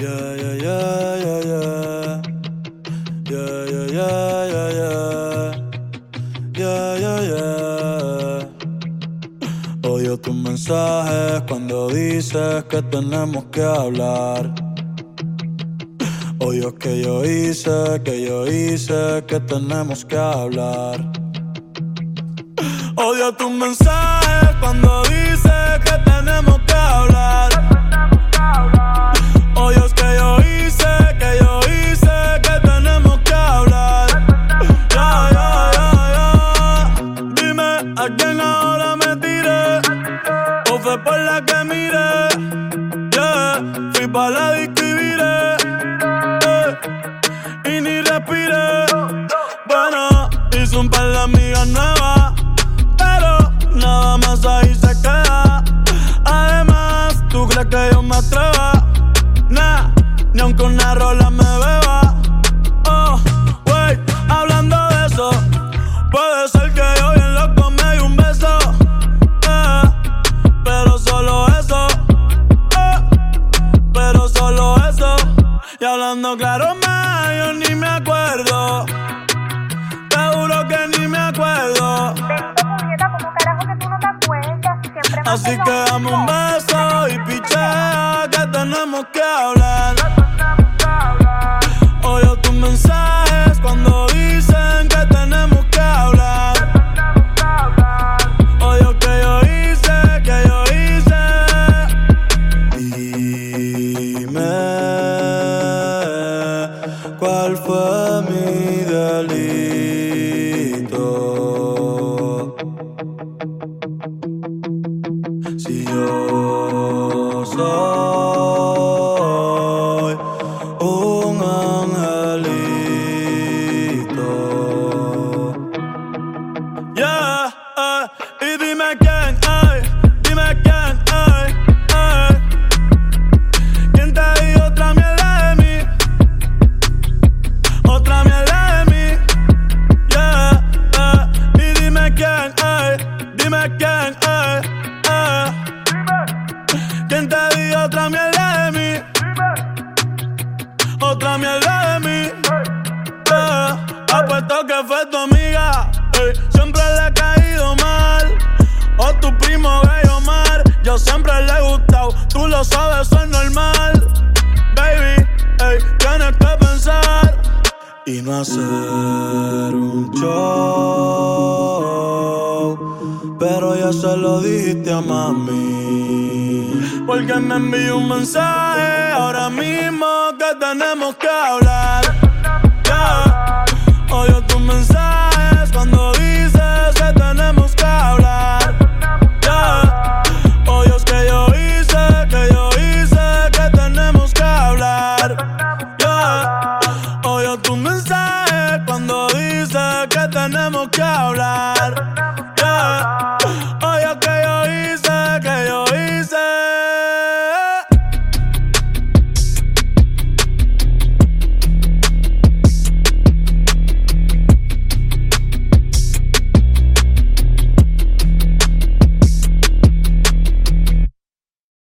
Yeah, yeah, yeah, yeah, yeah. Yeah, yeah, yeah, yeah, yeah. Yeah, yeah, yeah. Odio tus mensajes cuando dices que tenemos que hablar. Odio que yo hice, que yo hice, que tenemos que hablar. Odio tus mensajes cuando dices por la que miré. Yeah, fui pa' la disco y ni respiré. Bueno, hice un par de amigas nuevas. Pero nada más ahí se queda. Además, ¿tú crees que yo me atreva? Nah, ni aunque una rola me beba. Y hablando claro más, yo ni me acuerdo. Te juro que ni me acuerdo. ¿cómo carajo que tú no te acuerdas? Así que dame un beso y pichea que tenemos que hablar. golfo apuesto que fue tu amiga. ey, siempre le he caído mal. O tu primo gay Omar. Yo siempre le he gustado. Tú lo sabes, eso es normal. Baby, ey, tienes que pensar. Y no hacer un show. Pero ya se lo dijiste a mami. Porque me envió un mensaje ahora mismo que tenemos que hablar.